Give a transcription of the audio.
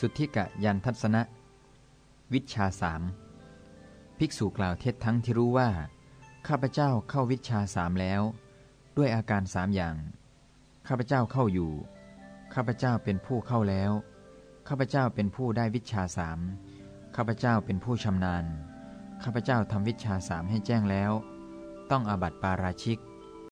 สุทธิกะยันทัศนะ วิชาสามภิกษุกล่าวเทศทั้งที่รู้ว่า ข้าพเจ้าเข้าวิชาสามแล้ว ด้วยอาการสามอย่าง ข้าพเจ้าเข้าอยู่ ข้าพเจ้าเป็นผู้เข้าแล้ว ข้าพเจ้าเป็นผู้ได้วิชาสามข้าพเจ้าเป็นผู้ชำนาญ ข้าพเจ้าทำวิชาสามให้แจ้งแล้ว ต้องอาบัติปาราชิก